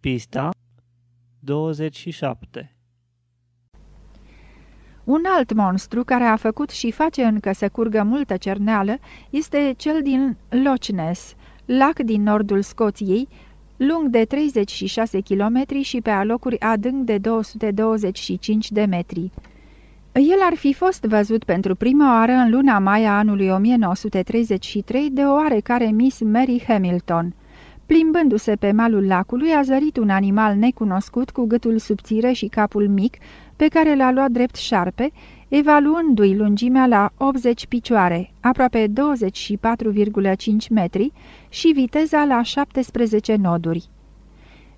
Pista 27 Un alt monstru care a făcut și face încă să curgă multă cerneală este cel din Loch Ness, lac din nordul Scoției, lung de 36 km și pe alocuri adânc de 225 de metri. El ar fi fost văzut pentru prima oară în luna mai a anului 1933 de o oarecare Miss Mary Hamilton. Plimbându-se pe malul lacului, a zărit un animal necunoscut cu gâtul subțire și capul mic, pe care l-a luat drept șarpe, evaluându-i lungimea la 80 picioare, aproape 24,5 metri, și viteza la 17 noduri.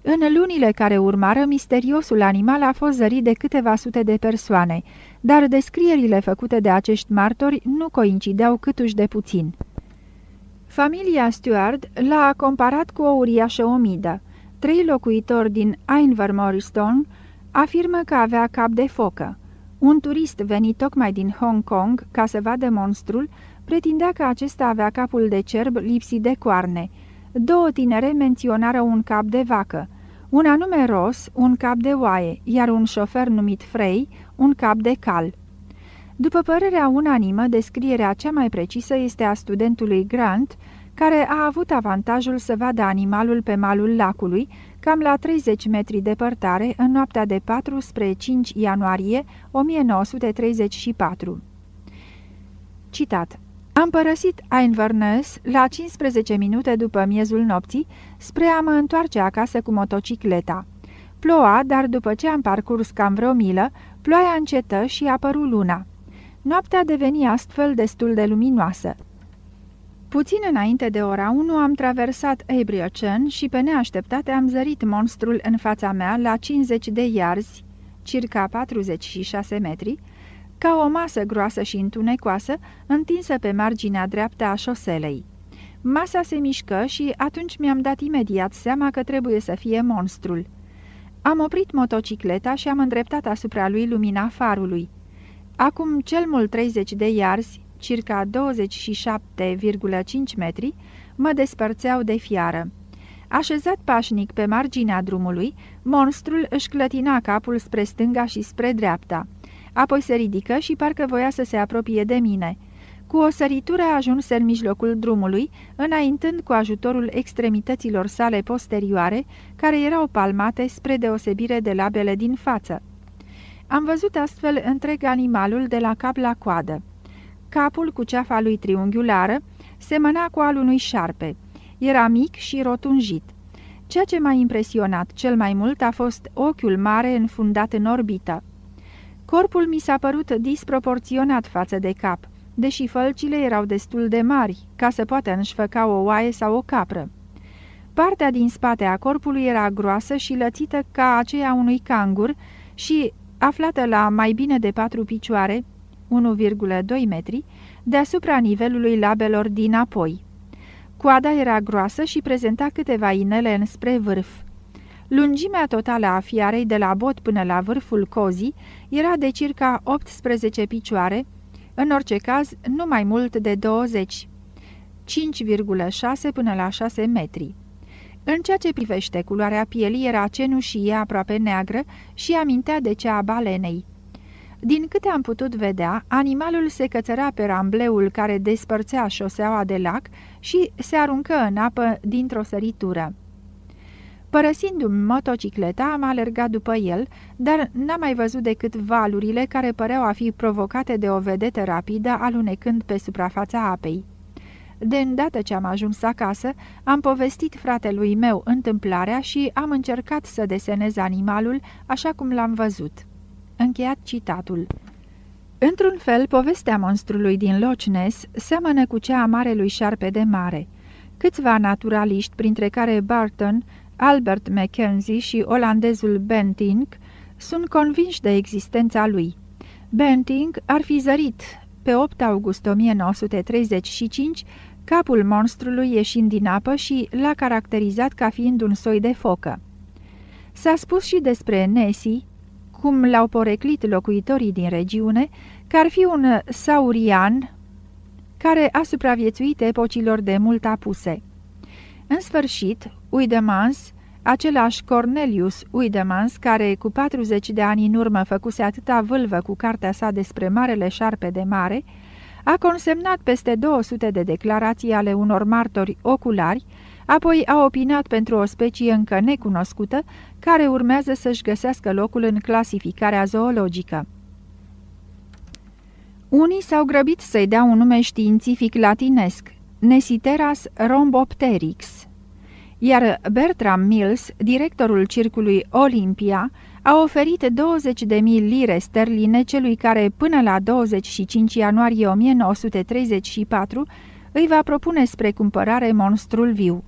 În lunile care urmară, misteriosul animal a fost zărit de câteva sute de persoane, dar descrierile făcute de acești martori nu coincideau câtuși de puțin. Familia Stuart l-a comparat cu o uriașă omidă. Trei locuitori din Invermorstone afirmă că avea cap de focă. Un turist venit tocmai din Hong Kong ca să vadă monstrul pretindea că acesta avea capul de cerb lipsit de coarne. Două tinere menționară un cap de vacă, un anume Ross, un cap de oaie, iar un șofer numit Frey, un cap de cal. După părerea unanimă, descrierea cea mai precisă este a studentului Grant, care a avut avantajul să vadă animalul pe malul lacului, cam la 30 metri departare, în noaptea de 4 spre 5 ianuarie 1934. Citat Am părăsit Inverness la 15 minute după miezul nopții spre a mă întoarce acasă cu motocicleta. Ploua, dar după ce am parcurs cam vreo milă, ploaia încetă și apăru luna. Noaptea deveni astfel destul de luminoasă. Puțin înainte de ora 1 am traversat Abriocen și pe neașteptate am zărit monstrul în fața mea la 50 de iarzi, circa 46 metri, ca o masă groasă și întunecoasă, întinsă pe marginea dreaptă a șoselei. Masa se mișcă și atunci mi-am dat imediat seama că trebuie să fie monstrul. Am oprit motocicleta și am îndreptat asupra lui lumina farului. Acum cel mult 30 de iarzi, circa 27,5 metri, mă despărțeau de fiară. Așezat pașnic pe marginea drumului, monstrul își clătina capul spre stânga și spre dreapta. Apoi se ridică și parcă voia să se apropie de mine. Cu o săritură a ajuns în mijlocul drumului, înaintând cu ajutorul extremităților sale posterioare, care erau palmate spre deosebire de labele din față. Am văzut astfel întreg animalul de la cap la coadă. Capul cu ceafa lui triunghiulară semăna cu al unui șarpe. Era mic și rotunjit. Ceea ce m-a impresionat cel mai mult a fost ochiul mare înfundat în orbită. Corpul mi s-a părut disproporționat față de cap, deși fălcile erau destul de mari, ca să poată înșfăca o oaie sau o capră. Partea din spate a corpului era groasă și lățită ca aceea unui cangur și, aflată la mai bine de patru picioare, 1,2 metri, deasupra nivelului labelor din apoi. Coada era groasă și prezenta câteva inele înspre vârf. Lungimea totală a fiarei de la bot până la vârful cozii era de circa 18 picioare, în orice caz nu mai mult de 20, 5,6 până la 6 metri. În ceea ce privește culoarea pielii era cenușie aproape neagră și amintea de cea a balenei. Din câte am putut vedea, animalul se cățăra pe rambleul care despărțea șoseaua de lac și se aruncă în apă dintr-o săritură. Părăsindu-mi motocicleta, am alergat după el, dar n-am mai văzut decât valurile care păreau a fi provocate de o vedetă rapidă alunecând pe suprafața apei. De îndată ce am ajuns acasă, am povestit fratelui meu întâmplarea și am încercat să desenez animalul așa cum l-am văzut. Încheiat citatul. Într-un fel, povestea monstrului din Loch Ness seamănă cu cea a marelui șarpe de mare. Câțiva naturaliști, printre care Barton, Albert Mackenzie și olandezul Bentinck, sunt convinși de existența lui. Bentinck ar fi zărit pe 8 august 1935 capul monstrului ieșind din apă și l-a caracterizat ca fiind un soi de focă. S-a spus și despre Nessie, cum l-au poreclit locuitorii din regiune, că ar fi un saurian care a supraviețuit epocilor de mult apuse. În sfârșit, Uidemans același Cornelius Uidemans, care cu 40 de ani în urmă făcuse atâta vâlvă cu cartea sa despre Marele Șarpe de Mare, a consemnat peste 200 de declarații ale unor martori oculari, apoi a opinat pentru o specie încă necunoscută, care urmează să-și găsească locul în clasificarea zoologică. Unii s-au grăbit să-i dea un nume științific latinesc, Nesiteras rhombopteryx, iar Bertram Mills, directorul circului Olympia, a oferit 20.000 lire sterline celui care, până la 25 ianuarie 1934, îi va propune spre cumpărare monstrul viu.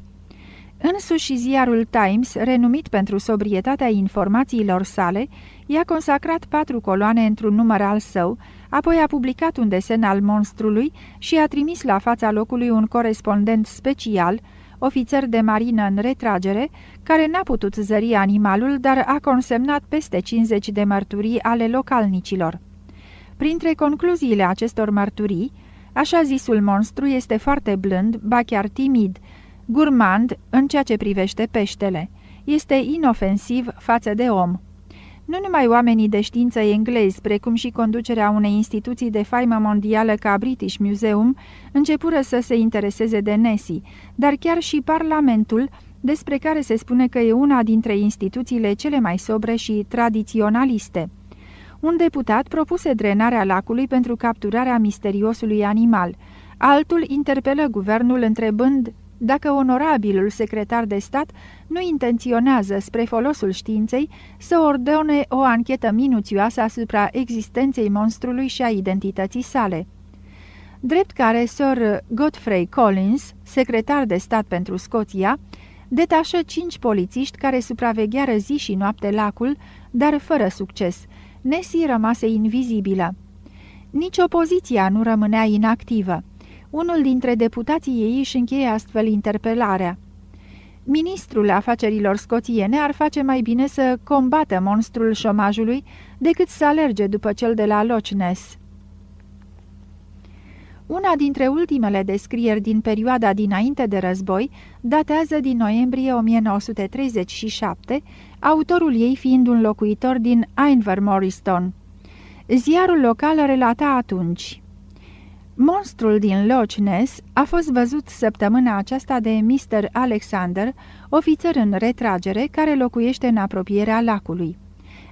Însuși ziarul Times, renumit pentru sobrietatea informațiilor sale, i-a consacrat patru coloane într-un număr al său, apoi a publicat un desen al monstrului și a trimis la fața locului un corespondent special, ofițer de marină în retragere, care n-a putut zări animalul, dar a consemnat peste 50 de mărturii ale localnicilor. Printre concluziile acestor mărturii, așa zisul monstru este foarte blând, ba chiar timid, gurmand în ceea ce privește peștele. Este inofensiv față de om. Nu numai oamenii de știință englezi, precum și conducerea unei instituții de faimă mondială ca British Museum, începură să se intereseze de Nessie, dar chiar și Parlamentul, despre care se spune că e una dintre instituțiile cele mai sobre și tradiționaliste. Un deputat propuse drenarea lacului pentru capturarea misteriosului animal. Altul interpelă guvernul întrebând dacă onorabilul secretar de stat nu intenționează, spre folosul științei, să ordone o anchetă minuțioasă asupra existenței monstrului și a identității sale. Drept care Sir Godfrey Collins, secretar de stat pentru Scoția, detașă cinci polițiști care supravegheară zi și noapte lacul, dar fără succes. Nessie rămase invizibilă. Nici opoziția nu rămânea inactivă. Unul dintre deputații ei își încheie astfel interpelarea. Ministrul afacerilor scoțiene ar face mai bine să combată monstrul șomajului decât să alerge după cel de la Loch Ness. Una dintre ultimele descrieri din perioada dinainte de război datează din noiembrie 1937, autorul ei fiind un locuitor din Invermoriston. Ziarul local relata atunci... Monstrul din Loch Ness a fost văzut săptămâna aceasta de Mr. Alexander, ofițer în retragere care locuiește în apropierea lacului.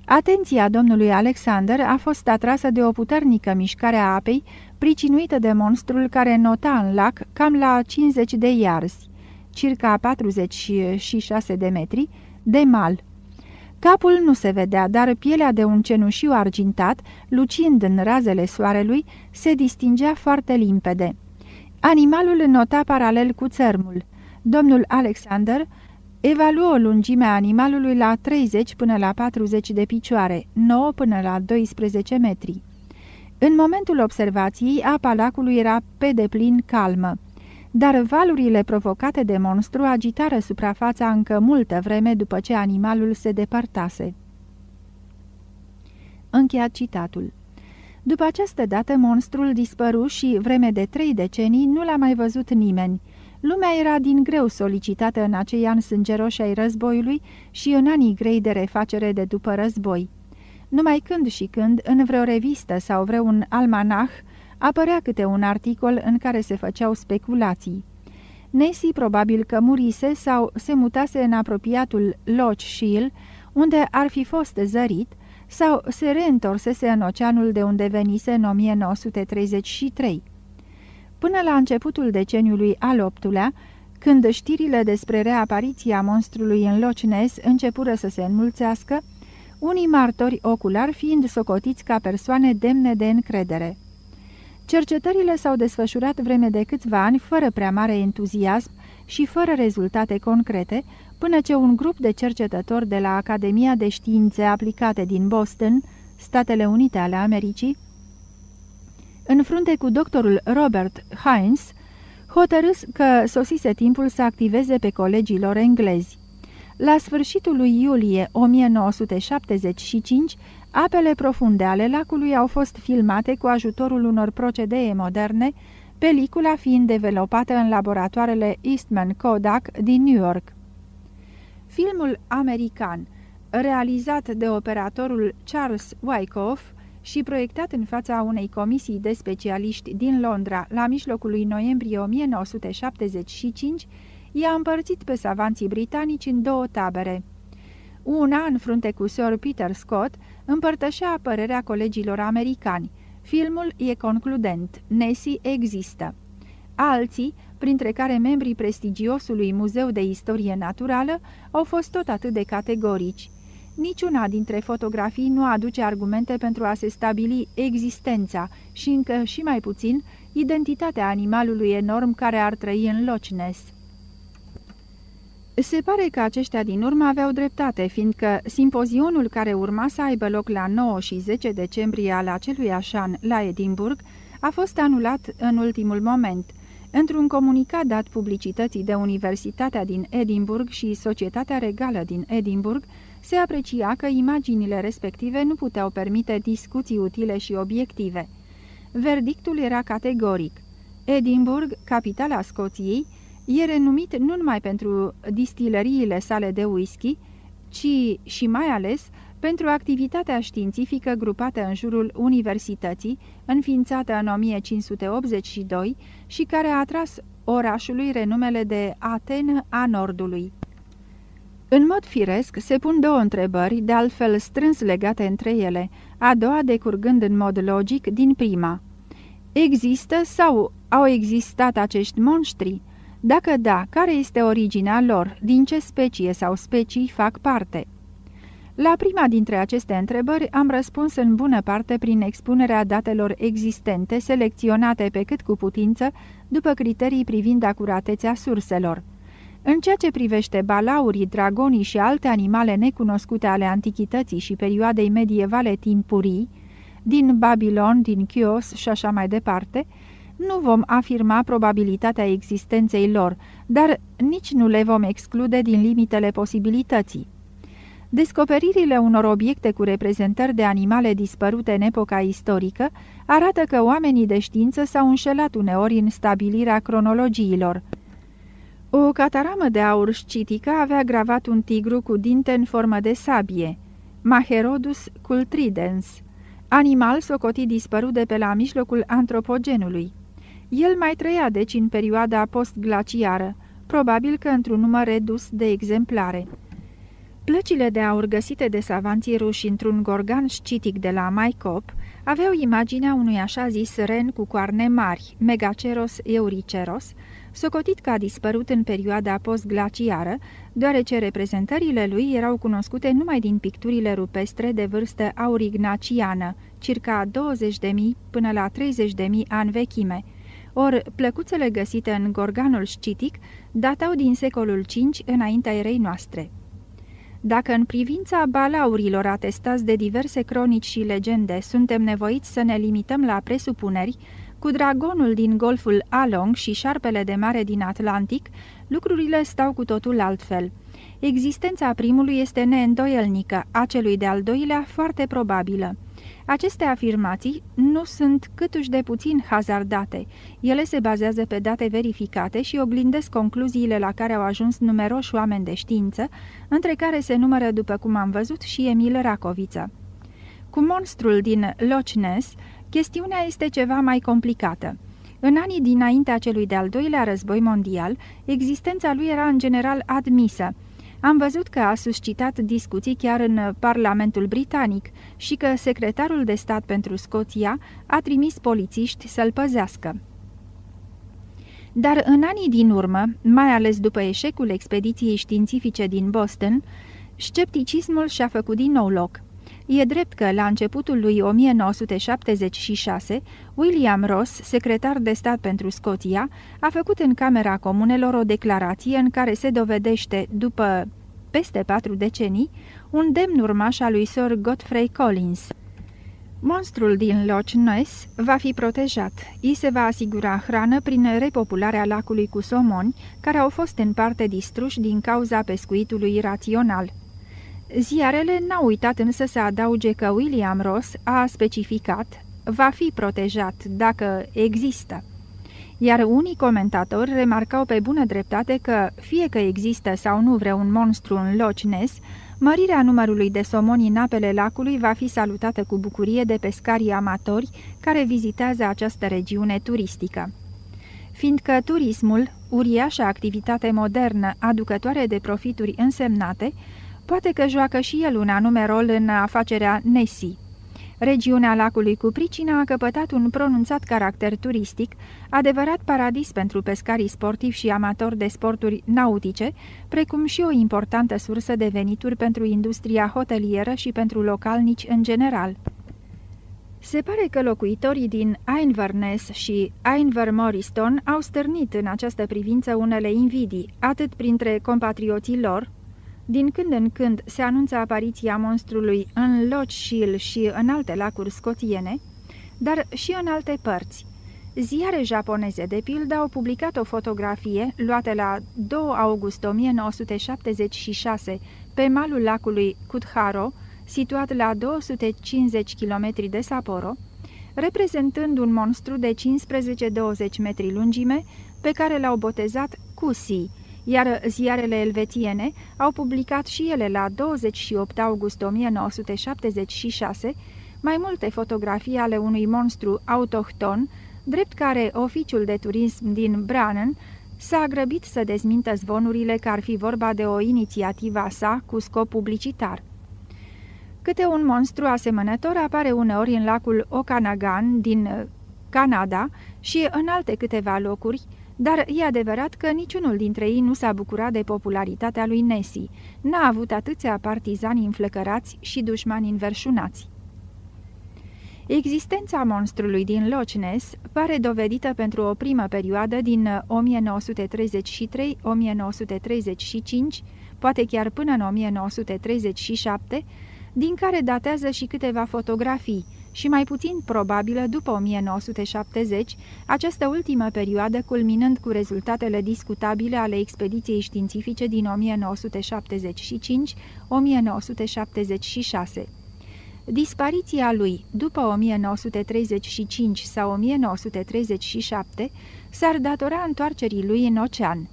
Atenția domnului Alexander a fost atrasă de o puternică mișcare a apei, pricinuită de monstrul care nota în lac cam la 50 de iarzi, circa 46 de metri, de mal. Capul nu se vedea, dar pielea de un cenușiu argintat, lucind în razele soarelui, se distingea foarte limpede. Animalul nota paralel cu țărmul. Domnul Alexander evaluă lungimea animalului la 30 până la 40 de picioare, 9 până la 12 metri. În momentul observației, apa lacului era pe deplin calmă dar valurile provocate de monstru agitară suprafața încă multă vreme după ce animalul se depărtase. Încheiat citatul. După această dată, monstrul dispăru și, vreme de trei decenii, nu l-a mai văzut nimeni. Lumea era din greu solicitată în acei ani sângeroși ai războiului și în anii grei de refacere de după război. Numai când și când, în vreo revistă sau vreun almanah, apărea câte un articol în care se făceau speculații. Nessie probabil că murise sau se mutase în apropiatul Loch Shield, unde ar fi fost zărit, sau se reîntorsese în oceanul de unde venise în 1933. Până la începutul deceniului al optulea, când știrile despre reapariția monstrului în Loch Ness începură să se înmulțească, unii martori oculari fiind socotiți ca persoane demne de încredere. Cercetările s-au desfășurat vreme de câțiva ani fără prea mare entuziasm și fără rezultate concrete, până ce un grup de cercetători de la Academia de Științe Aplicate din Boston, Statele Unite ale Americii, în frunte cu doctorul Robert Hines, hotărâs că sosise timpul să activeze pe colegii lor englezi. La sfârșitul lui iulie 1975, Apele profunde ale lacului au fost filmate cu ajutorul unor procedee moderne, pelicula fiind developată în laboratoarele Eastman Kodak din New York. Filmul american, realizat de operatorul Charles Wyckoff și proiectat în fața unei comisii de specialiști din Londra la mijlocul lui noiembrie 1975, i-a împărțit pe savanții britanici în două tabere. Una, în frunte cu Sir Peter Scott, împărtășea părerea colegilor americani. Filmul e concludent, Nessie există. Alții, printre care membrii prestigiosului Muzeu de Istorie Naturală, au fost tot atât de categorici. Niciuna dintre fotografii nu aduce argumente pentru a se stabili existența și încă și mai puțin identitatea animalului enorm care ar trăi în Loch Ness. Se pare că aceștia din urmă aveau dreptate, fiindcă simpozionul care urma să aibă loc la 9 și 10 decembrie al acelui așan la Edinburgh a fost anulat în ultimul moment. Într-un comunicat dat publicității de Universitatea din Edinburgh și Societatea Regală din Edinburgh, se aprecia că imaginile respective nu puteau permite discuții utile și obiective. Verdictul era categoric. Edinburgh, capitala Scoției, E renumit nu numai pentru distileriile sale de whisky, ci și mai ales pentru activitatea științifică grupată în jurul universității, înființată în 1582 și care a atras orașului renumele de Aten a Nordului. În mod firesc se pun două întrebări, de altfel strâns legate între ele, a doua decurgând în mod logic din prima. Există sau au existat acești monștri? Dacă da, care este originea lor, din ce specie sau specii fac parte? La prima dintre aceste întrebări am răspuns în bună parte prin expunerea datelor existente, selecționate pe cât cu putință, după criterii privind acuratețea surselor. În ceea ce privește balaurii, dragonii și alte animale necunoscute ale antichității și perioadei medievale timpurii, din Babilon, din Chios și așa mai departe, nu vom afirma probabilitatea existenței lor, dar nici nu le vom exclude din limitele posibilității. Descoperirile unor obiecte cu reprezentări de animale dispărute în epoca istorică arată că oamenii de știință s-au înșelat uneori în stabilirea cronologiilor. O cataramă de aur scitică avea gravat un tigru cu dinte în formă de sabie, Maherodus cultridens, animal socotit dispărut de pe la mijlocul antropogenului. El mai trăia deci în perioada postglaciară, probabil că într-un număr redus de exemplare. Plăcile de aur găsite de savanții ruși într-un gorganș scitic de la Maicop aveau imaginea unui așa zis ren cu coarne mari, Megaceros euriceros, socotit că a dispărut în perioada postglaciară, deoarece reprezentările lui erau cunoscute numai din picturile rupestre de vârstă aurignaciană, circa 20.000 până la 30.000 ani vechime, ori plăcuțele găsite în gorganul scitic datau din secolul V înaintea erei noastre. Dacă în privința balaurilor atestați de diverse cronici și legende suntem nevoiți să ne limităm la presupuneri, cu dragonul din golful Along și șarpele de mare din Atlantic, lucrurile stau cu totul altfel. Existența primului este neîndoielnică, a celui de-al doilea foarte probabilă. Aceste afirmații nu sunt câtuși de puțin hazardate. Ele se bazează pe date verificate și oglindesc concluziile la care au ajuns numeroși oameni de știință, între care se numără, după cum am văzut, și Emil Racoviță. Cu monstrul din Loch Ness, chestiunea este ceva mai complicată. În anii dinaintea celui de-al doilea război mondial, existența lui era în general admisă, am văzut că a suscitat discuții chiar în Parlamentul Britanic și că secretarul de stat pentru Scoția a trimis polițiști să-l păzească. Dar în anii din urmă, mai ales după eșecul expediției științifice din Boston, scepticismul și-a făcut din nou loc. E drept că, la începutul lui 1976, William Ross, secretar de stat pentru Scoția, a făcut în Camera Comunelor o declarație în care se dovedește, după peste patru decenii, un demn urmaș al lui Sir Godfrey Collins. Monstrul din Loch Ness va fi protejat. I se va asigura hrană prin repopularea lacului cu somoni, care au fost în parte distruși din cauza pescuitului rațional. Ziarele n-au uitat însă să adauge că William Ross a specificat va fi protejat dacă există. iar unii comentatori remarcau pe bună dreptate că, fie că există sau nu vreun monstru în Loch Ness, mărirea numărului de somoni în apele lacului va fi salutată cu bucurie de pescarii amatori care vizitează această regiune turistică. Fiindcă turismul, uriașa activitate modernă aducătoare de profituri însemnate, poate că joacă și el un anume rol în afacerea Nessie. Regiunea lacului cu pricina a căpătat un pronunțat caracter turistic, adevărat paradis pentru pescarii sportivi și amatori de sporturi nautice, precum și o importantă sursă de venituri pentru industria hotelieră și pentru localnici în general. Se pare că locuitorii din Inverness și Invermoriston au stârnit în această privință unele invidii, atât printre compatrioții lor, din când în când se anunță apariția monstrului în Loch Shiel și în alte lacuri scoțiene, dar și în alte părți. Ziare japoneze, de pildă, au publicat o fotografie luată la 2 august 1976 pe malul lacului Kutharo, situat la 250 km de Sapporo, reprezentând un monstru de 15-20 metri lungime, pe care l-au botezat Kusi, iar ziarele elvețiene au publicat și ele la 28 august 1976 mai multe fotografii ale unui monstru autohton, drept care oficiul de turism din Brannan s-a grăbit să dezmintă zvonurile că ar fi vorba de o inițiativă a sa cu scop publicitar. Câte un monstru asemănător apare uneori în lacul Okanagan din Canada și în alte câteva locuri, dar e adevărat că niciunul dintre ei nu s-a bucurat de popularitatea lui Nessie, n-a avut atâția partizani înflăcărați și dușmani înverșunați. Existența monstrului din Loch Ness pare dovedită pentru o primă perioadă din 1933-1935, poate chiar până în 1937, din care datează și câteva fotografii, și mai puțin probabilă după 1970, această ultimă perioadă culminând cu rezultatele discutabile ale expediției științifice din 1975-1976. Dispariția lui după 1935 sau 1937 s-ar datora întoarcerii lui în ocean.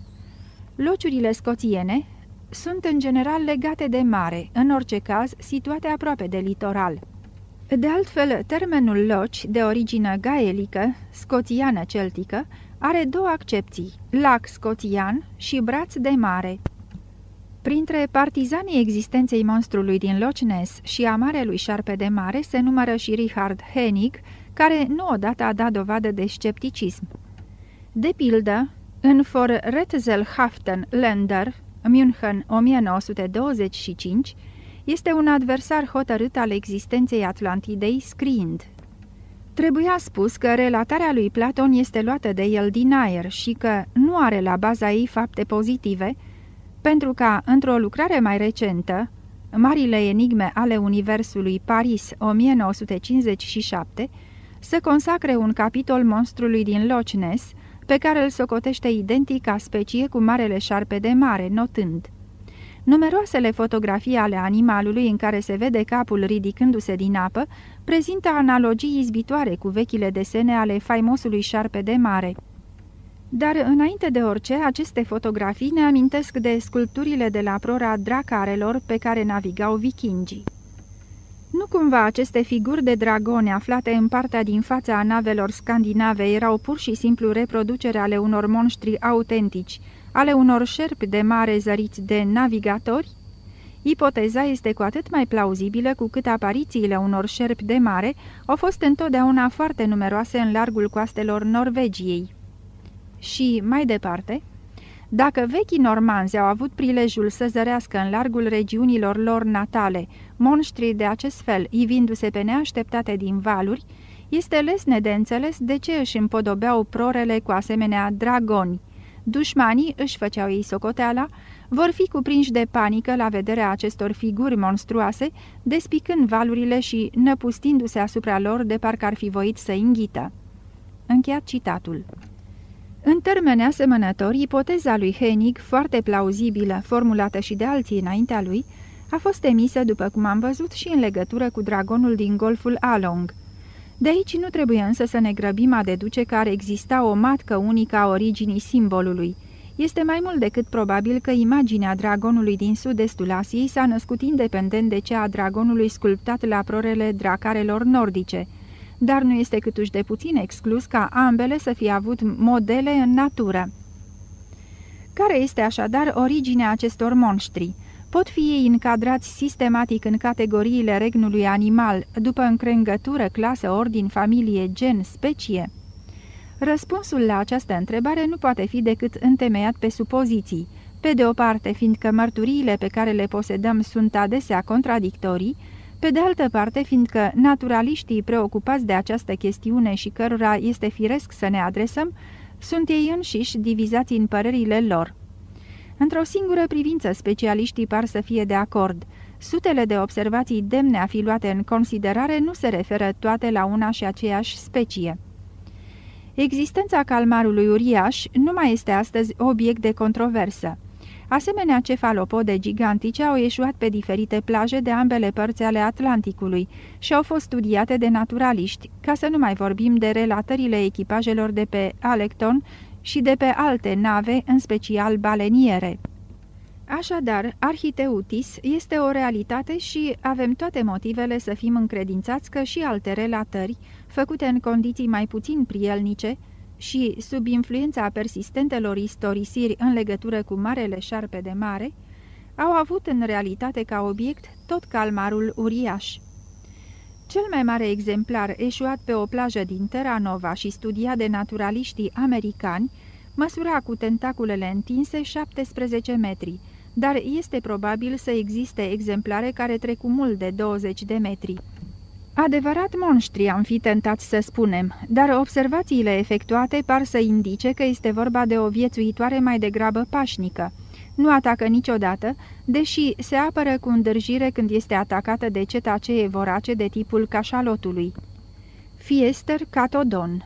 Lociurile scoțiene sunt în general legate de mare, în orice caz situate aproape de litoral. De altfel, termenul loci, de origine gaelică, scoțiană-celtică, are două accepții, lac scoțian și braț de mare. Printre partizanii existenței monstrului din Loch Ness și a marelui șarpe de mare se numără și Richard Hennig, care nu odată a dat dovadă de scepticism. De pildă, în For Retzelhaften Länder, München 1925, este un adversar hotărât al existenței Atlantidei scriind. Trebuia spus că relatarea lui Platon este luată de el din aer și că nu are la baza ei fapte pozitive, pentru ca, într-o lucrare mai recentă, Marile enigme ale Universului Paris 1957, să consacre un capitol monstrului din Loch Ness, pe care îl socotește identic ca specie cu marele șarpe de mare, notând Numeroasele fotografii ale animalului în care se vede capul ridicându-se din apă prezintă analogii izbitoare cu vechile desene ale faimosului șarpe de mare. Dar, înainte de orice, aceste fotografii ne amintesc de sculpturile de la prora dracarelor pe care navigau vikingii. Nu cumva aceste figuri de dragone aflate în partea din fața a navelor scandinave erau pur și simplu reproducere ale unor monștri autentici, ale unor șerpi de mare zăriți de navigatori? Ipoteza este cu atât mai plauzibilă cu cât aparițiile unor șerpi de mare au fost întotdeauna foarte numeroase în largul coastelor Norvegiei. Și, mai departe, dacă vechii normanzi au avut prilejul să zărească în largul regiunilor lor natale monștri de acest fel, ivindu-se pe neașteptate din valuri, este lesne de înțeles de ce își împodobeau prorele cu asemenea dragoni, dușmanii își făceau ei socoteala, vor fi cuprinși de panică la vederea acestor figuri monstruoase, despicând valurile și năpustindu-se asupra lor de parcă ar fi voit să înghită. Încheiat citatul. În termeni asemănători, ipoteza lui Hennig, foarte plauzibilă, formulată și de alții înaintea lui, a fost emisă, după cum am văzut, și în legătură cu dragonul din golful Along. De aici nu trebuie însă să ne grăbim a deduce că ar exista o matcă unică a originii simbolului. Este mai mult decât probabil că imaginea dragonului din sud-estul Asiei s-a născut independent de cea a dragonului sculptat la prorele dracarelor nordice, dar nu este câtuși de puțin exclus ca ambele să fie avut modele în natură. Care este așadar originea acestor monștri? Pot fi ei încadrați sistematic în categoriile regnului animal, după încrengătură, clasă, ordin, familie, gen, specie? Răspunsul la această întrebare nu poate fi decât întemeiat pe supoziții. Pe de o parte, fiindcă mărturiile pe care le posedăm sunt adesea contradictorii, pe de altă parte, fiindcă naturaliștii preocupați de această chestiune și cărora este firesc să ne adresăm, sunt ei înșiși divizați în părerile lor. Într-o singură privință, specialiștii par să fie de acord. Sutele de observații demne a fi luate în considerare nu se referă toate la una și aceeași specie. Existența calmarului uriaș nu mai este astăzi obiect de controversă. Asemenea, cefalopode gigantice au ieșuat pe diferite plaje de ambele părți ale Atlanticului și au fost studiate de naturaliști, ca să nu mai vorbim de relatările echipajelor de pe Alecton și de pe alte nave, în special baleniere. Așadar, Arhiteutis este o realitate și avem toate motivele să fim încredințați că și alte relatări, făcute în condiții mai puțin prielnice și sub influența persistentelor istorisiri în legătură cu Marele Șarpe de Mare, au avut în realitate ca obiect tot calmarul uriaș. Cel mai mare exemplar eșuat pe o plajă din Terra Nova și studiat de naturaliștii americani măsura cu tentaculele întinse 17 metri, dar este probabil să existe exemplare care trec cu mult de 20 de metri. Adevărat monștri am fi tentat să spunem, dar observațiile efectuate par să indice că este vorba de o viețuitoare mai degrabă pașnică. Nu atacă niciodată, deși se apără cu îndârjire când este atacată de cetacee vorace de tipul cașalotului. Fiester catodon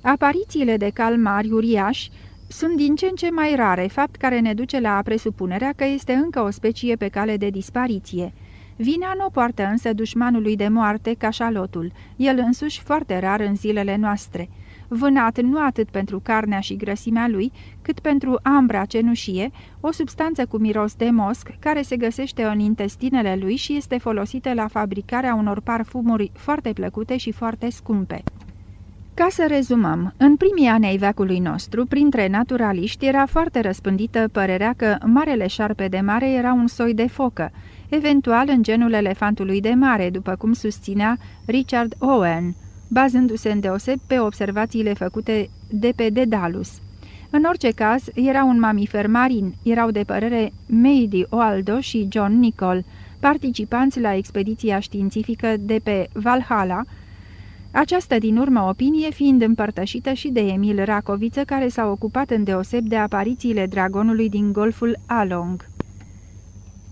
Aparițiile de calmari uriași sunt din ce în ce mai rare, fapt care ne duce la presupunerea că este încă o specie pe cale de dispariție. Vina nu poartă însă dușmanului de moarte, cașalotul, el însuși foarte rar în zilele noastre. Vânat nu atât pentru carnea și grăsimea lui, cât pentru ambra cenușie, o substanță cu miros de mosc, care se găsește în intestinele lui și este folosită la fabricarea unor parfumuri foarte plăcute și foarte scumpe. Ca să rezumăm, în primii ani ai veacului nostru, printre naturaliști era foarte răspândită părerea că marele șarpe de mare era un soi de focă, eventual în genul elefantului de mare, după cum susținea Richard Owen, bazându-se îndeoseb pe observațiile făcute de pe Dedalus. În orice caz, era un mamifer marin, erau de părere Meidi Oaldo și John Nicol, participanți la expediția științifică de pe Valhalla, această din urmă opinie fiind împărtășită și de Emil Racoviță, care s-a ocupat îndeoseb de aparițiile dragonului din golful Along.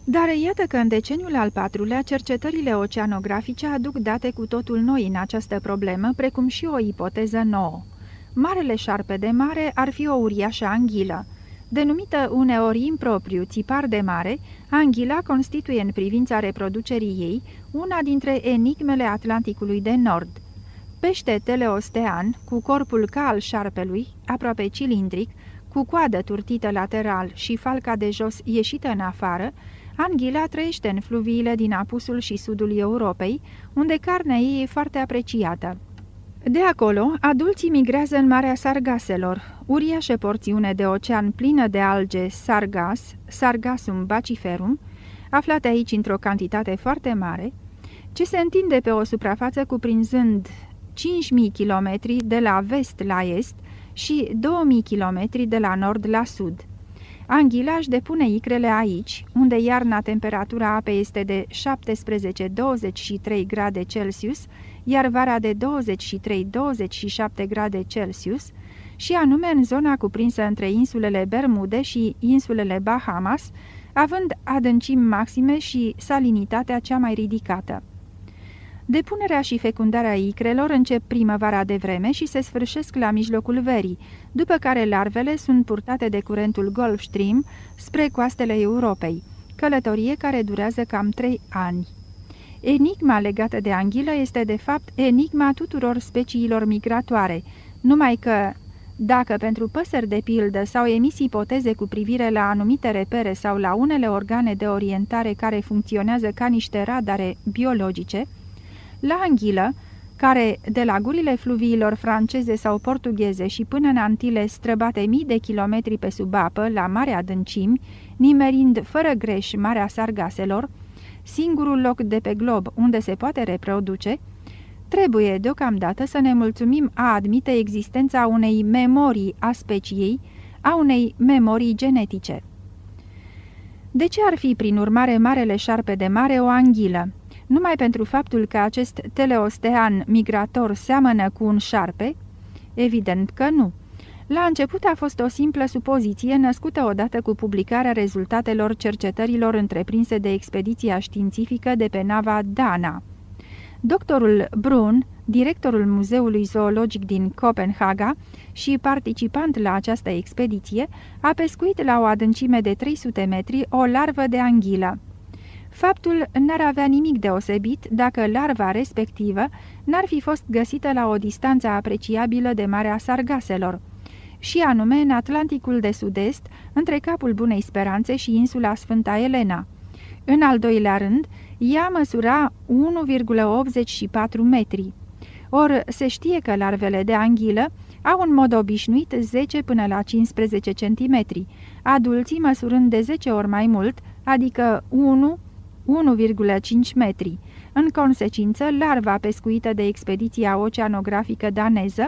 Dar iată că în deceniul al patrulea, cercetările oceanografice aduc date cu totul noi în această problemă, precum și o ipoteză nouă. Marele șarpe de mare ar fi o uriașă anghilă. Denumită uneori impropriu țipar de mare, anghila constituie în privința reproducerii ei una dintre enigmele Atlanticului de Nord – pește teleostean, cu corpul ca al șarpelui, aproape cilindric, cu coadă turtită lateral și falca de jos ieșită în afară, anghila trăiește în fluviile din apusul și sudul Europei, unde carnea ei e foarte apreciată. De acolo, adulții migrează în Marea Sargaselor, uriașă porțiune de ocean plină de alge sargas, sargasum baciferum, aflate aici într-o cantitate foarte mare, ce se întinde pe o suprafață cuprinzând 5.000 km de la vest la est și 2.000 km de la nord la sud. Anghilaș își depune icrele aici, unde iarna temperatura apei este de 17-23 grade Celsius, iar vara de 23-27 grade Celsius, și anume în zona cuprinsă între insulele Bermude și insulele Bahamas, având adâncimi maxime și salinitatea cea mai ridicată. Depunerea și fecundarea icrelor încep primăvara de vreme și se sfârșesc la mijlocul verii, după care larvele sunt purtate de curentul Gulf Stream spre coastele Europei, călătorie care durează cam trei ani. Enigma legată de anghilă este de fapt enigma tuturor speciilor migratoare, numai că dacă pentru păsări de pildă s-au emis ipoteze cu privire la anumite repere sau la unele organe de orientare care funcționează ca niște radare biologice, la anghilă, care de la gurile fluviilor franceze sau portugheze și până în Antile străbate mii de kilometri pe sub apă, la mare adâncimi, nimerind fără greș Marea Sargaselor, singurul loc de pe glob unde se poate reproduce, trebuie deocamdată să ne mulțumim a admite existența unei memorii a speciei, a unei memorii genetice. De ce ar fi, prin urmare, marele șarpe de mare o anghilă? Numai pentru faptul că acest teleostean migrator seamănă cu un șarpe? Evident că nu. La început a fost o simplă supoziție născută odată cu publicarea rezultatelor cercetărilor întreprinse de expediția științifică de pe nava Dana. Doctorul Brun, directorul Muzeului Zoologic din Copenhaga și participant la această expediție, a pescuit la o adâncime de 300 metri o larvă de anghilă. Faptul n-ar avea nimic deosebit dacă larva respectivă n-ar fi fost găsită la o distanță apreciabilă de Marea Sargaselor, și anume în Atlanticul de Sud-Est, între Capul Bunei Speranțe și insula Sfânta Elena. În al doilea rând, ea măsura 1,84 metri. Or, se știe că larvele de anghilă au în mod obișnuit 10 până la 15 cm, adulții măsurând de 10 ori mai mult, adică 1 1,5 metri. În consecință, larva pescuită de expediția oceanografică daneză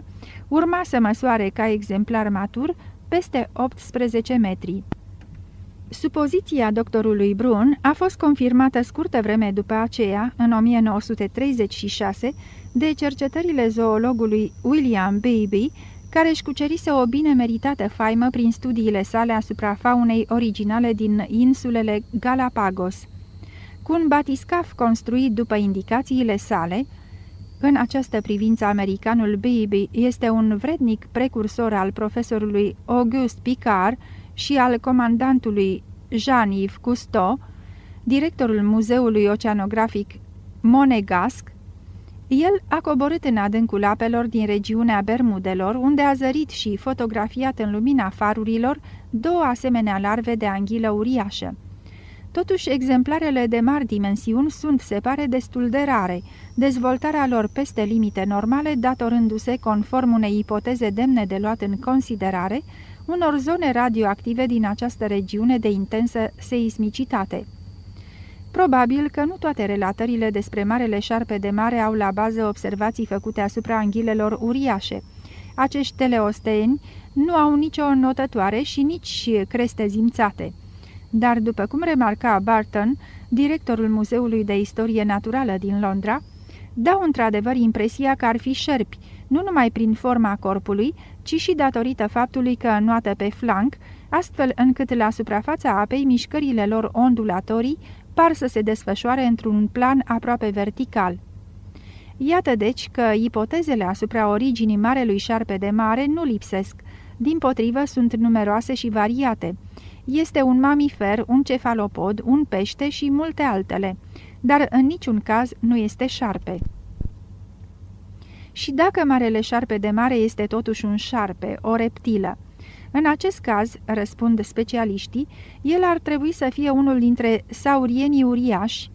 urma să măsoare ca exemplar matur peste 18 metri. Supoziția doctorului Brun a fost confirmată scurtă vreme după aceea, în 1936, de cercetările zoologului William Baby, care își cucerise o bine meritată faimă prin studiile sale asupra faunei originale din insulele Galapagos. Cu un batiscaf construit după indicațiile sale, în această privință americanul Baby este un vrednic precursor al profesorului Auguste Picard și al comandantului Jean-Yves Cousteau, directorul Muzeului Oceanografic Monegasc, el a coborât în adâncul apelor din regiunea Bermudelor, unde a zărit și fotografiat în lumina farurilor două asemenea larve de anghilă uriașă. Totuși, exemplarele de mari dimensiuni sunt, se pare, destul de rare, dezvoltarea lor peste limite normale datorându-se, conform unei ipoteze demne de luat în considerare, unor zone radioactive din această regiune de intensă seismicitate. Probabil că nu toate relatările despre Marele Șarpe de Mare au la bază observații făcute asupra anghilelor uriașe. Acești teleosteeni nu au nicio notătoare și nici creste zimțate dar după cum remarca Barton, directorul Muzeului de Istorie Naturală din Londra, dau într-adevăr impresia că ar fi șerpi, nu numai prin forma corpului, ci și datorită faptului că înoată pe flanc, astfel încât la suprafața apei mișcările lor ondulatorii par să se desfășoare într-un plan aproape vertical. Iată deci că ipotezele asupra originii Marelui Șarpe de Mare nu lipsesc, din potrivă sunt numeroase și variate, este un mamifer, un cefalopod, un pește și multe altele, dar în niciun caz nu este șarpe. Și dacă marele șarpe de mare este totuși un șarpe, o reptilă, în acest caz, răspund specialiștii, el ar trebui să fie unul dintre saurienii uriași,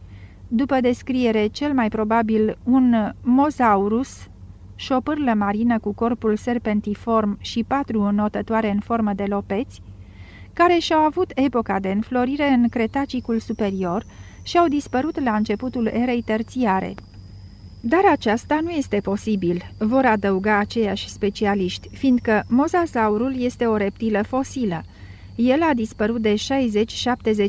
după descriere cel mai probabil un mosaurus, șopârlă marină cu corpul serpentiform și patru înotătoare în formă de lopeți, care și-au avut epoca de înflorire în Cretacicul superior și au dispărut la începutul erei terțiare. Dar aceasta nu este posibil, vor adăuga aceiași specialiști, fiindcă mozasaurul este o reptilă fosilă. El a dispărut de 60-70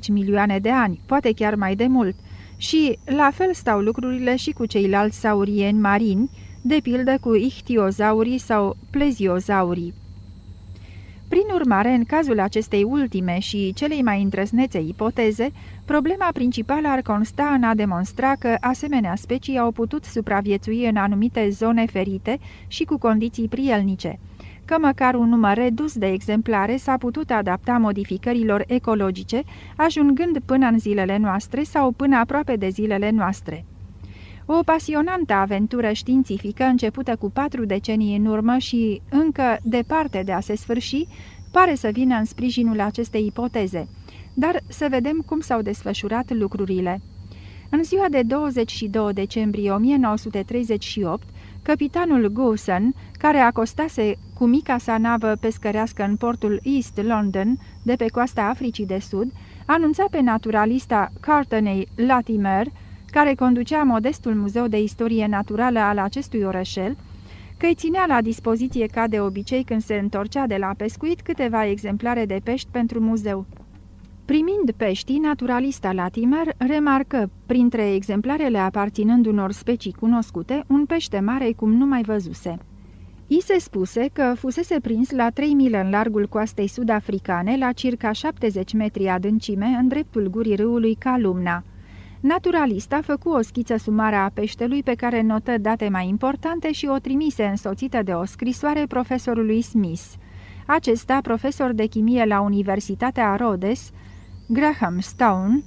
milioane de ani, poate chiar mai de mult, și la fel stau lucrurile și cu ceilalți saurieni marini, de pildă cu ichtiozaurii sau pleziozaurii. Prin urmare, în cazul acestei ultime și celei mai întrăsnețe ipoteze, problema principală ar consta în a demonstra că asemenea specii au putut supraviețui în anumite zone ferite și cu condiții prielnice, că măcar un număr redus de exemplare s-a putut adapta modificărilor ecologice, ajungând până în zilele noastre sau până aproape de zilele noastre. O pasionantă aventură științifică începută cu patru decenii în urmă și încă departe de a se sfârși, pare să vină în sprijinul acestei ipoteze. Dar să vedem cum s-au desfășurat lucrurile. În ziua de 22 decembrie 1938, capitanul Goosen, care acostase cu mica sa navă pescărească în portul East London, de pe coasta Africii de Sud, anunța pe naturalista Cartenay Latimer, care conducea modestul muzeu de istorie naturală al acestui orășel, că îi ținea la dispoziție ca de obicei când se întorcea de la pescuit câteva exemplare de pești pentru muzeu. Primind peștii, naturalista Latimer remarcă, printre exemplarele aparținând unor specii cunoscute, un pește mare cum nu mai văzuse. I se spuse că fusese prins la 3 mile în largul coastei sud-africane, la circa 70 metri adâncime, în dreptul gurii râului Calumna. Naturalista făcu o schiță sumară a peștelui pe care notă date mai importante și o trimise însoțită de o scrisoare profesorului Smith. Acesta, profesor de chimie la Universitatea Rhodes, Graham Stone,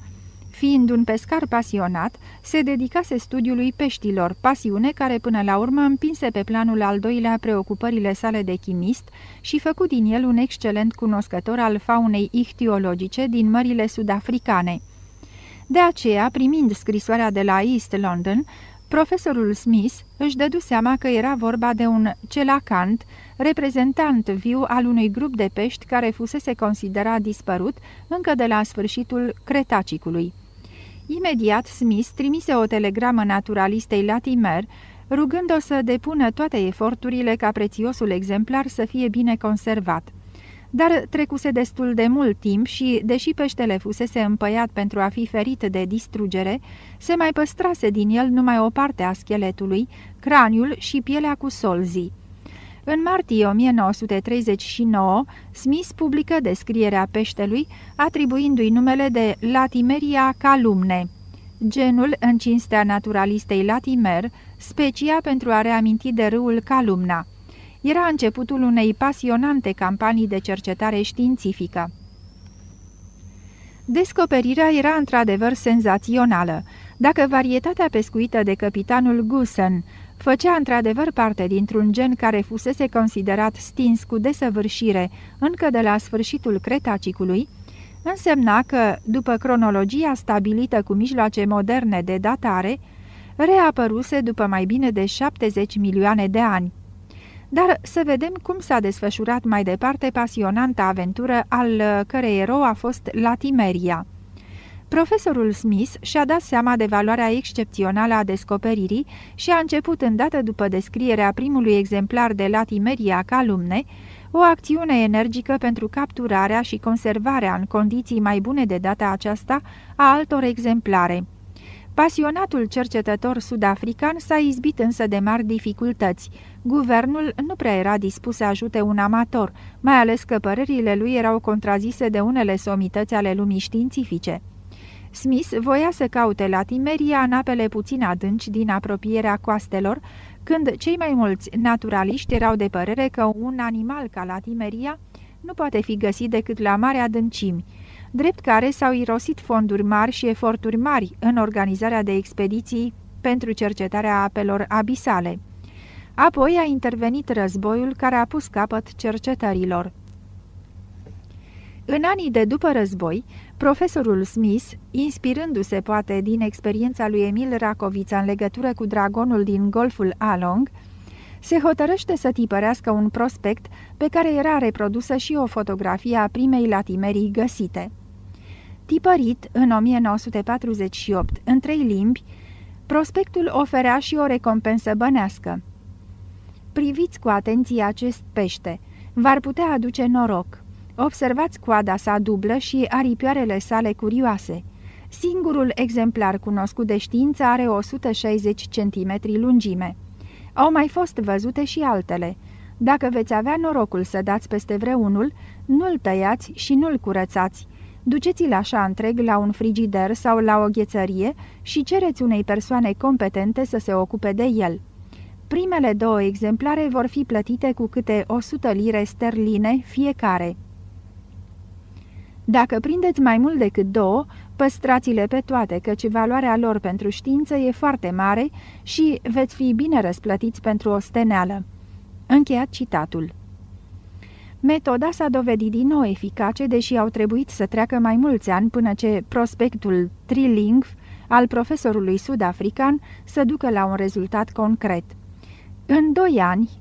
fiind un pescar pasionat, se dedicase studiului peștilor, pasiune care până la urmă împinse pe planul al doilea preocupările sale de chimist și făcut din el un excelent cunoscător al faunei ichtiologice din mările sud-africane. De aceea, primind scrisoarea de la East London, profesorul Smith își dădu seama că era vorba de un celacant, reprezentant viu al unui grup de pești care fusese considerat dispărut încă de la sfârșitul Cretacicului. Imediat, Smith trimise o telegramă naturalistei Latimer, rugând-o să depună toate eforturile ca prețiosul exemplar să fie bine conservat. Dar trecuse destul de mult timp și, deși peștele fusese împăiat pentru a fi ferit de distrugere, se mai păstrase din el numai o parte a scheletului, craniul și pielea cu solzii. În martie 1939, Smith publică descrierea peștelui, atribuindu-i numele de Latimeria calumne, genul în cinstea naturalistei Latimer, specia pentru a reaminti de râul Calumna. Era începutul unei pasionante campanii de cercetare științifică. Descoperirea era într-adevăr senzațională. Dacă varietatea pescuită de capitanul Gusen făcea într-adevăr parte dintr-un gen care fusese considerat stins cu desăvârșire încă de la sfârșitul Cretacicului, însemna că, după cronologia stabilită cu mijloace moderne de datare, reapăruse după mai bine de 70 milioane de ani. Dar să vedem cum s-a desfășurat mai departe pasionanta aventură al cărei erou a fost Latimeria. Profesorul Smith și-a dat seama de valoarea excepțională a descoperirii și a început îndată după descrierea primului exemplar de Latimeria calumne, o acțiune energică pentru capturarea și conservarea în condiții mai bune de data aceasta a altor exemplare. Pasionatul cercetător sud-african s-a izbit însă de mari dificultăți. Guvernul nu prea era dispus să ajute un amator, mai ales că părerile lui erau contrazise de unele somități ale lumii științifice. Smith voia să caute la Timeria în apele puțin adânci din apropierea coastelor, când cei mai mulți naturaliști erau de părere că un animal ca la Timeria nu poate fi găsit decât la mare adâncimi, drept care s-au irosit fonduri mari și eforturi mari în organizarea de expediții pentru cercetarea apelor abisale. Apoi a intervenit războiul care a pus capăt cercetărilor. În anii de după război, profesorul Smith, inspirându-se poate din experiența lui Emil Racovița în legătură cu dragonul din Golful Along, se hotărăște să tipărească un prospect pe care era reprodusă și o fotografie a primei latimerii găsite. Tipărit în 1948 în trei limbi, prospectul oferea și o recompensă bănească. Priviți cu atenție acest pește, v-ar putea aduce noroc. Observați coada sa dublă și aripioarele sale curioase. Singurul exemplar cunoscut de știință are 160 cm lungime. Au mai fost văzute și altele. Dacă veți avea norocul să dați peste vreunul, nu-l tăiați și nu-l curățați. Duceți-l așa întreg la un frigider sau la o ghețărie și cereți unei persoane competente să se ocupe de el. Primele două exemplare vor fi plătite cu câte 100 lire sterline fiecare. Dacă prindeți mai mult decât două, Păstrați-le pe toate, căci valoarea lor pentru știință e foarte mare și veți fi bine răsplătiți pentru o steneală. Încheiat citatul. Metoda s-a dovedit din nou eficace, deși au trebuit să treacă mai mulți ani până ce prospectul trilingv al profesorului sud-african să ducă la un rezultat concret. În doi ani, 1952-1954,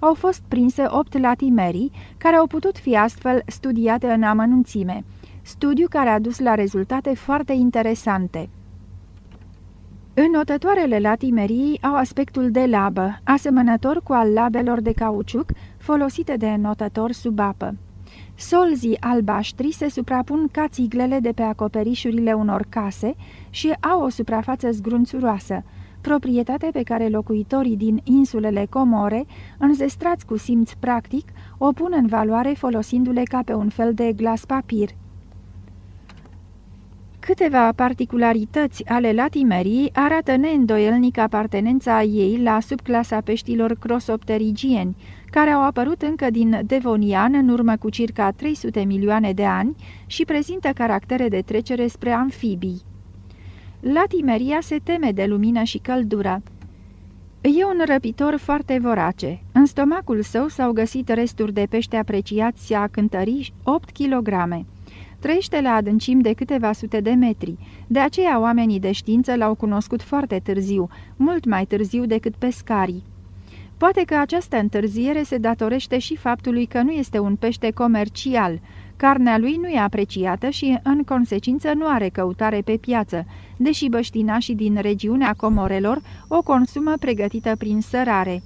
au fost prinse opt latimerii, care au putut fi astfel studiate în amănunțime, studiu care a dus la rezultate foarte interesante. Înotătoarele latimerii au aspectul de labă, asemănător cu al labelor de cauciuc folosite de înotător sub apă. Solzii albaștri se suprapun ca țiglele de pe acoperișurile unor case și au o suprafață zgrunțuroasă, proprietate pe care locuitorii din insulele Comore, înzestrați cu simț practic, o pun în valoare folosindu-le ca pe un fel de glas papir. Câteva particularități ale latimerii arată neîndoielnic apartenența ei la subclasa peștilor crosopterigieni, care au apărut încă din Devonian în urmă cu circa 300 milioane de ani și prezintă caractere de trecere spre amfibii. Latimeria se teme de lumină și căldură. E un răpitor foarte vorace. În stomacul său s-au găsit resturi de pește apreciați a cântării 8 kg. Trăiește la adâncim de câteva sute de metri, de aceea oamenii de știință l-au cunoscut foarte târziu, mult mai târziu decât pescarii. Poate că această întârziere se datorește și faptului că nu este un pește comercial, carnea lui nu e apreciată și, în consecință, nu are căutare pe piață, deși băștinașii din regiunea Comorelor o consumă pregătită prin sărare.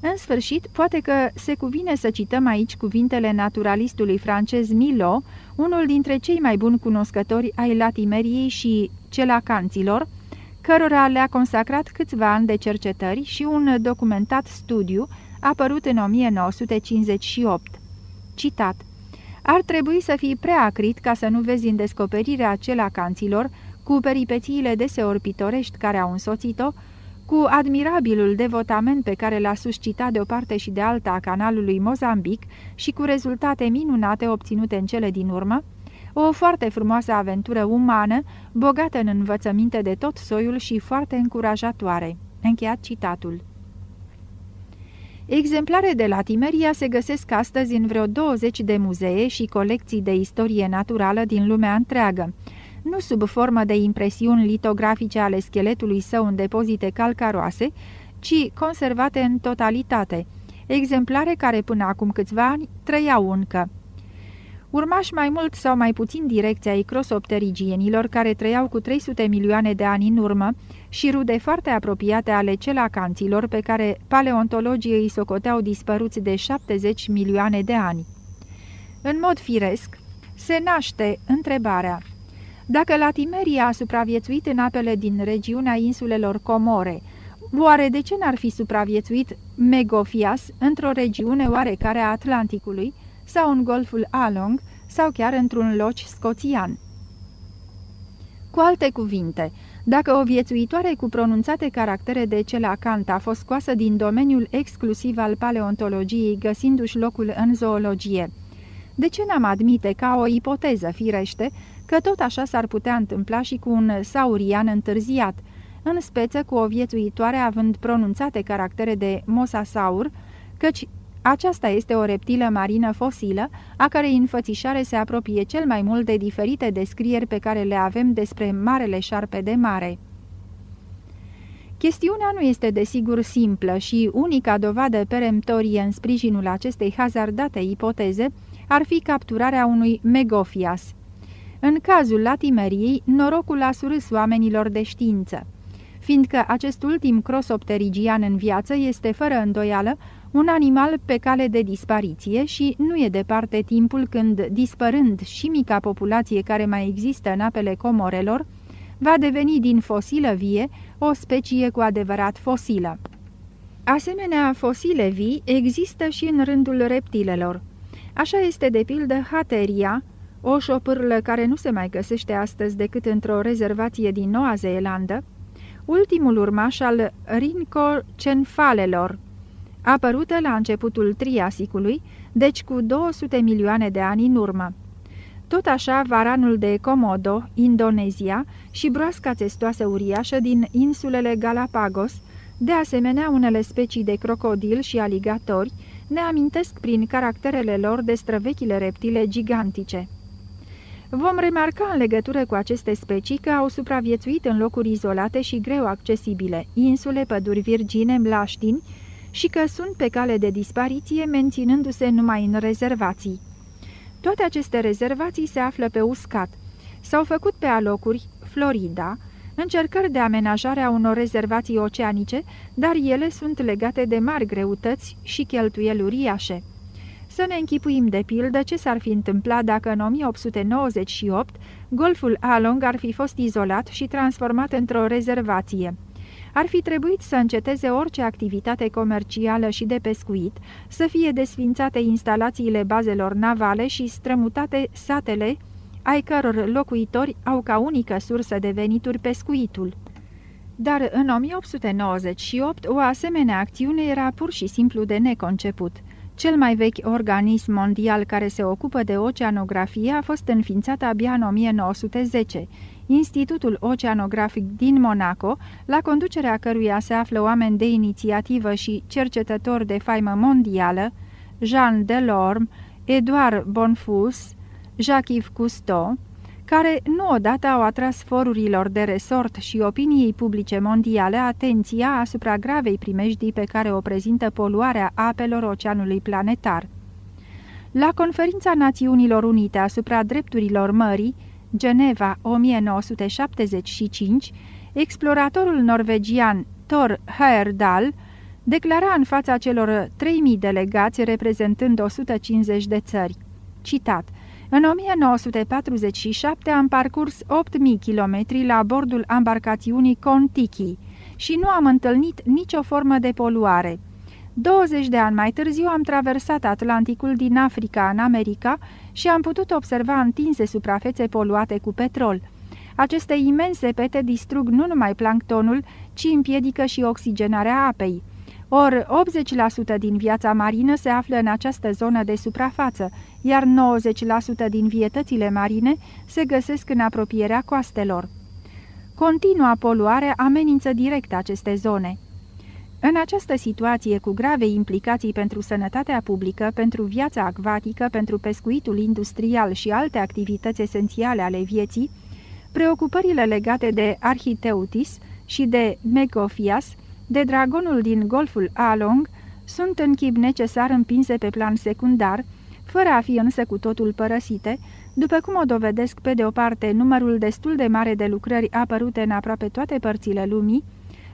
În sfârșit, poate că se cuvine să cităm aici cuvintele naturalistului francez Milo, unul dintre cei mai buni cunoscători ai latimeriei și celacanților, cărora le-a consacrat câțiva ani de cercetări și un documentat studiu apărut în 1958. Citat Ar trebui să fii prea acrit ca să nu vezi în descoperirea celacanților, cu peripețiile deseori pitorești care au însoțit-o, cu admirabilul devotament pe care l-a suscitat de o parte și de alta a canalului Mozambic și cu rezultate minunate obținute în cele din urmă, o foarte frumoasă aventură umană, bogată în învățăminte de tot soiul și foarte încurajatoare. Încheiat citatul. Exemplare de la Timeria se găsesc astăzi în vreo 20 de muzee și colecții de istorie naturală din lumea întreagă, nu sub formă de impresiuni litografice ale scheletului său în depozite calcaroase, ci conservate în totalitate, exemplare care până acum câțiva ani trăiau încă. Urmași mai mult sau mai puțin direcția ai crosopterigienilor care trăiau cu 300 milioane de ani în urmă și rude foarte apropiate ale celacanților pe care paleontologii îi socoteau dispăruți de 70 milioane de ani. În mod firesc, se naște întrebarea dacă Latimeria a supraviețuit în apele din regiunea insulelor Comore, oare de ce n-ar fi supraviețuit Megofias într-o regiune oarecare a Atlanticului, sau în golful Along, sau chiar într-un loci scoțian? Cu alte cuvinte, dacă o viețuitoare cu pronunțate caractere de celacant a fost scoasă din domeniul exclusiv al paleontologiei, găsindu-și locul în zoologie, de ce n-am admite ca o ipoteză firește că tot așa s-ar putea întâmpla și cu un saurian întârziat, în speță cu o viețuitoare având pronunțate caractere de mosasaur, căci aceasta este o reptilă marină fosilă, a cărei înfățișare se apropie cel mai mult de diferite descrieri pe care le avem despre marele șarpe de mare. Chestiunea nu este desigur simplă și unica dovadă peremptorie în sprijinul acestei hazardate ipoteze ar fi capturarea unui megofias, în cazul latimeriei, norocul a surâs oamenilor de știință, fiindcă acest ultim crosopterigian în viață este fără îndoială un animal pe cale de dispariție și nu e departe timpul când, dispărând și mica populație care mai există în apele comorelor, va deveni din fosilă vie o specie cu adevărat fosilă. Asemenea, fosile vii există și în rândul reptilelor. Așa este de pildă hateria, o șopârlă care nu se mai găsește astăzi decât într-o rezervație din Noua Zeelandă, ultimul urmaș al rincocenfalelor, apărută la începutul Triasicului, deci cu 200 milioane de ani în urmă. Tot așa, varanul de Komodo, Indonezia, și broasca testoasă uriașă din insulele Galapagos, de asemenea unele specii de crocodil și aligatori, ne amintesc prin caracterele lor de străvechile reptile gigantice. Vom remarca în legătură cu aceste specii că au supraviețuit în locuri izolate și greu accesibile, insule, păduri virgine, mlaștini, și că sunt pe cale de dispariție, menținându-se numai în rezervații. Toate aceste rezervații se află pe uscat. S-au făcut pe alocuri Florida, încercări de amenajare a unor rezervații oceanice, dar ele sunt legate de mari greutăți și cheltuieli uriașe. Să ne închipuim de pildă ce s-ar fi întâmplat dacă în 1898 golful Along ar fi fost izolat și transformat într-o rezervație. Ar fi trebuit să înceteze orice activitate comercială și de pescuit, să fie desfințate instalațiile bazelor navale și strămutate satele ai căror locuitori au ca unică sursă de venituri pescuitul. Dar în 1898 o asemenea acțiune era pur și simplu de neconceput. Cel mai vechi organism mondial care se ocupă de oceanografie a fost înființat abia în 1910, Institutul Oceanografic din Monaco, la conducerea căruia se află oameni de inițiativă și cercetători de faimă mondială, Jean Delorme, Edouard Bonfus, Jacques Cousteau, care nu odată au atras forurilor de resort și opiniei publice mondiale atenția asupra gravei primejdii pe care o prezintă poluarea apelor oceanului planetar. La conferința Națiunilor Unite asupra drepturilor mării, Geneva 1975, exploratorul norvegian Thor Heyerdahl declara în fața celor 3000 delegați reprezentând 150 de țări. Citat în 1947 am parcurs 8.000 km la bordul embarcațiunii Contiki și nu am întâlnit nicio formă de poluare. 20 de ani mai târziu am traversat Atlanticul din Africa în America și am putut observa întinse suprafețe poluate cu petrol. Aceste imense pete distrug nu numai planctonul, ci împiedică și oxigenarea apei. Or, 80% din viața marină se află în această zonă de suprafață, iar 90% din vietățile marine se găsesc în apropierea coastelor. Continua poluare amenință direct aceste zone. În această situație cu grave implicații pentru sănătatea publică, pentru viața acvatică, pentru pescuitul industrial și alte activități esențiale ale vieții, preocupările legate de Architeutis și de Megofias, de dragonul din golful Along, sunt în chip necesar împinse pe plan secundar, fără a fi însă cu totul părăsite, după cum o dovedesc pe de o parte numărul destul de mare de lucrări apărute în aproape toate părțile lumii,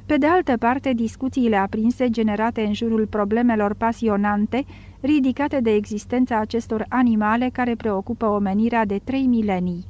pe de altă parte discuțiile aprinse generate în jurul problemelor pasionante ridicate de existența acestor animale care preocupă omenirea de trei milenii.